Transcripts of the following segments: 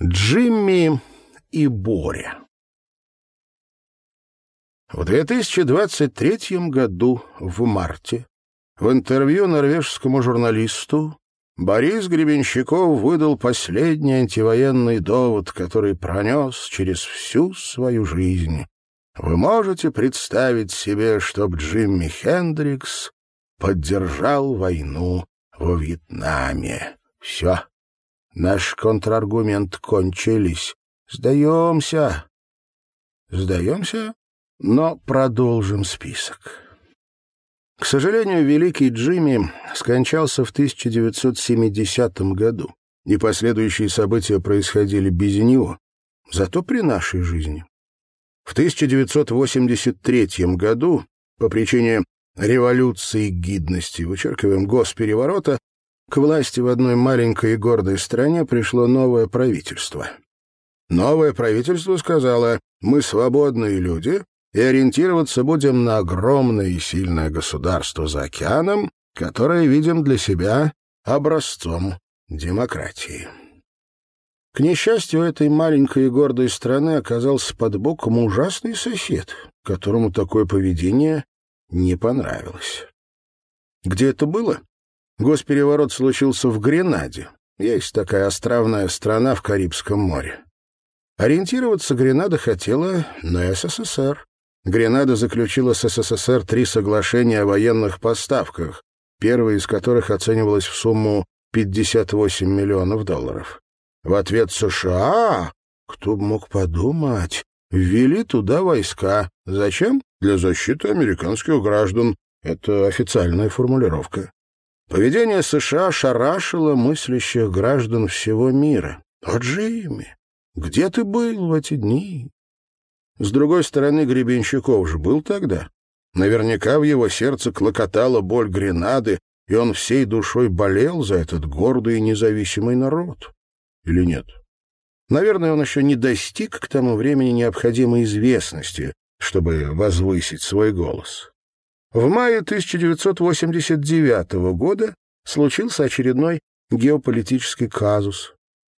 Джимми и Боря. В 2023 году, в марте, в интервью норвежскому журналисту Борис Гребенщиков выдал последний антивоенный довод, который пронес через всю свою жизнь. Вы можете представить себе, чтоб Джимми Хендрикс поддержал войну во Вьетнаме. Все. Наш контраргумент кончились. Сдаемся. Сдаемся, но продолжим список. К сожалению, великий Джимми скончался в 1970 году, и последующие события происходили без него, зато при нашей жизни. В 1983 году, по причине революции гидности, вычеркиваем госпереворота, к власти в одной маленькой и гордой стране пришло новое правительство. Новое правительство сказало, мы свободные люди, и ориентироваться будем на огромное и сильное государство за океаном, которое видим для себя образцом демократии. К несчастью, этой маленькой и гордой страны оказался под боком ужасный сосед, которому такое поведение не понравилось. Где это было? Госпереворот случился в Гренаде. Есть такая островная страна в Карибском море. Ориентироваться Гренада хотела на СССР. Гренада заключила с СССР три соглашения о военных поставках, первое из которых оценивалось в сумму 58 миллионов долларов. В ответ США, кто бы мог подумать, ввели туда войска. Зачем? Для защиты американских граждан. Это официальная формулировка. Поведение США шарашило мыслящих граждан всего мира. «О, Джимми, где ты был в эти дни?» С другой стороны, Гребенщиков же был тогда. Наверняка в его сердце клокотала боль Гренады, и он всей душой болел за этот гордый и независимый народ. Или нет? Наверное, он еще не достиг к тому времени необходимой известности, чтобы возвысить свой голос. В мае 1989 года случился очередной геополитический казус.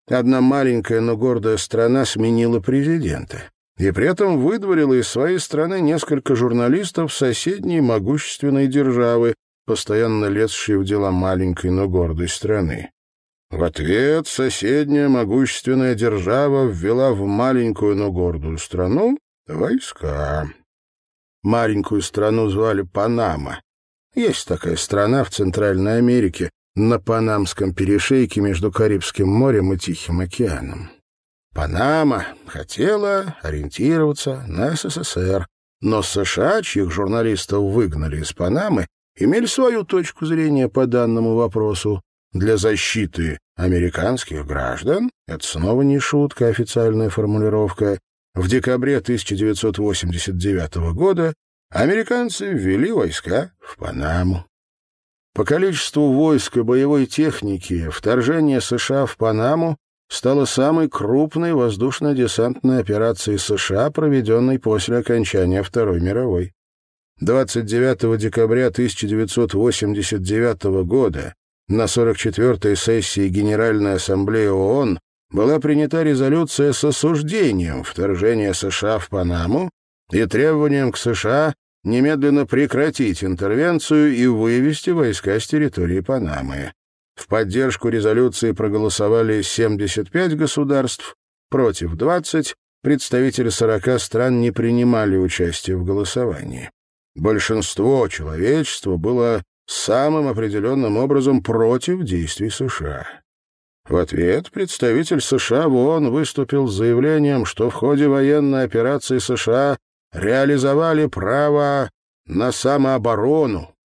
Одна маленькая, но гордая страна сменила президента и при этом выдворила из своей страны несколько журналистов соседней могущественной державы, постоянно лезшей в дела маленькой, но гордой страны. В ответ соседняя могущественная держава ввела в маленькую, но гордую страну войска. Маленькую страну звали Панама. Есть такая страна в Центральной Америке, на Панамском перешейке между Карибским морем и Тихим океаном. Панама хотела ориентироваться на СССР, но США, чьих журналистов выгнали из Панамы, имели свою точку зрения по данному вопросу. Для защиты американских граждан, это снова не шутка, официальная формулировка, в декабре 1989 года американцы ввели войска в Панаму. По количеству войск и боевой техники вторжение США в Панаму стало самой крупной воздушно-десантной операцией США, проведенной после окончания Второй мировой. 29 декабря 1989 года на 44-й сессии Генеральной Ассамблеи ООН была принята резолюция с осуждением вторжения США в Панаму и требованием к США немедленно прекратить интервенцию и вывести войска с территории Панамы. В поддержку резолюции проголосовали 75 государств, против 20, представители 40 стран не принимали участие в голосовании. Большинство человечества было самым определенным образом против действий США. В ответ представитель США в ООН выступил с заявлением, что в ходе военной операции США реализовали право на самооборону.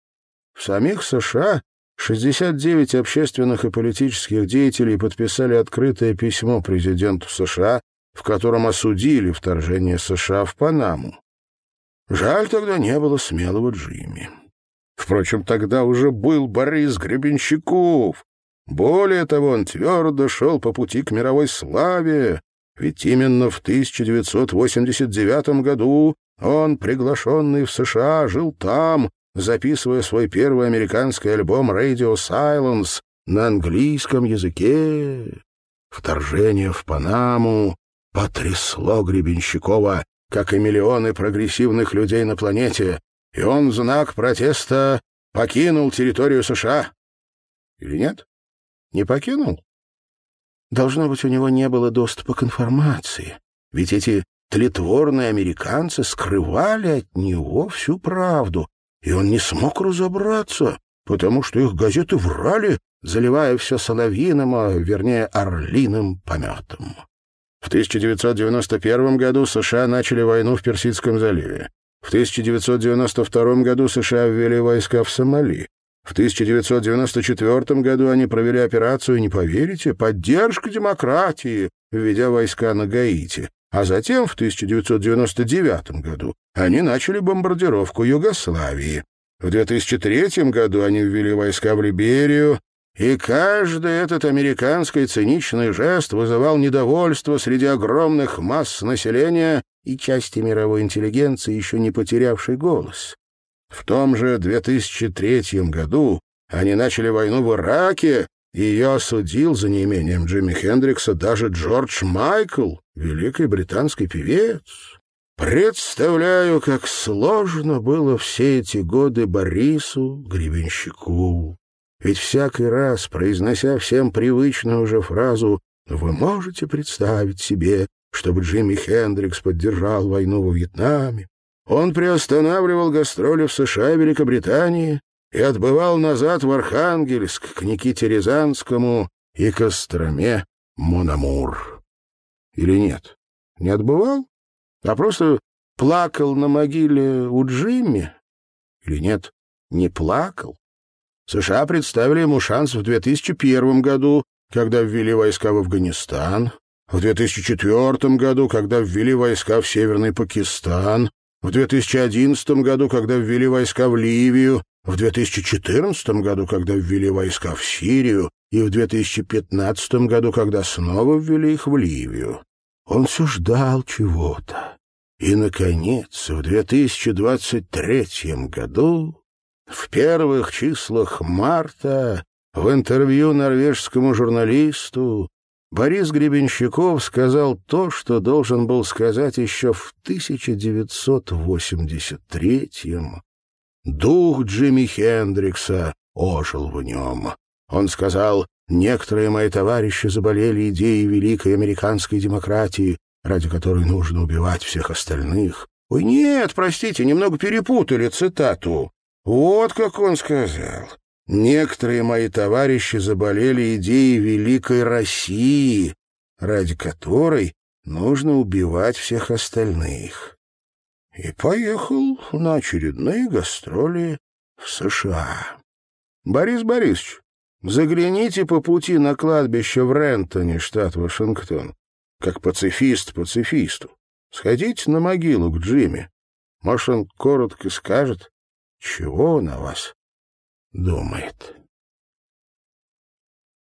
В самих США 69 общественных и политических деятелей подписали открытое письмо президенту США, в котором осудили вторжение США в Панаму. Жаль, тогда не было смелого Джимми. Впрочем, тогда уже был Борис Гребенщиков, более того, он твердо шел по пути к мировой славе, ведь именно в 1989 году он, приглашенный в США, жил там, записывая свой первый американский альбом «Radio Silence» на английском языке. Вторжение в Панаму потрясло Гребенщикова, как и миллионы прогрессивных людей на планете, и он в знак протеста покинул территорию США. Или нет? Не покинул? Должно быть, у него не было доступа к информации, ведь эти тлетворные американцы скрывали от него всю правду, и он не смог разобраться, потому что их газеты врали, заливая все соловьиным, а вернее орлиным пометом. В 1991 году США начали войну в Персидском заливе. В 1992 году США ввели войска в Сомали. В 1994 году они провели операцию, не поверите, «Поддержка демократии», введя войска на Гаити. А затем, в 1999 году, они начали бомбардировку Югославии. В 2003 году они ввели войска в Либерию, и каждый этот американский циничный жест вызывал недовольство среди огромных масс населения и части мировой интеллигенции, еще не потерявшей голос. В том же 2003 году они начали войну в Ираке, и ее осудил за неимением Джимми Хендрикса даже Джордж Майкл, великий британский певец. Представляю, как сложно было все эти годы Борису Гребенщику. Ведь всякий раз, произнося всем привычную уже фразу «Вы можете представить себе, чтобы Джимми Хендрикс поддержал войну во Вьетнаме?» Он приостанавливал гастроли в США и Великобритании и отбывал назад в Архангельск к Никите Рязанскому и Костроме Мономур. Или нет? Не отбывал? А просто плакал на могиле у Джимми? Или нет, не плакал? США представили ему шанс в 2001 году, когда ввели войска в Афганистан, в 2004 году, когда ввели войска в Северный Пакистан, в 2011 году, когда ввели войска в Ливию, в 2014 году, когда ввели войска в Сирию, и в 2015 году, когда снова ввели их в Ливию. Он все ждал чего-то. И, наконец, в 2023 году, в первых числах марта, в интервью норвежскому журналисту, Борис Гребенщиков сказал то, что должен был сказать еще в 1983-м. Дух Джимми Хендрикса ожил в нем. Он сказал, некоторые мои товарищи заболели идеей великой американской демократии, ради которой нужно убивать всех остальных. Ой, нет, простите, немного перепутали цитату. Вот как он сказал. Некоторые мои товарищи заболели идеей великой России, ради которой нужно убивать всех остальных. И поехал на очередные гастроли в США. Борис Борисович, загляните по пути на кладбище в Рентоне, штат Вашингтон, как пацифист пацифисту. Сходите на могилу к Джимми. Может, он коротко скажет, чего он о вас думает.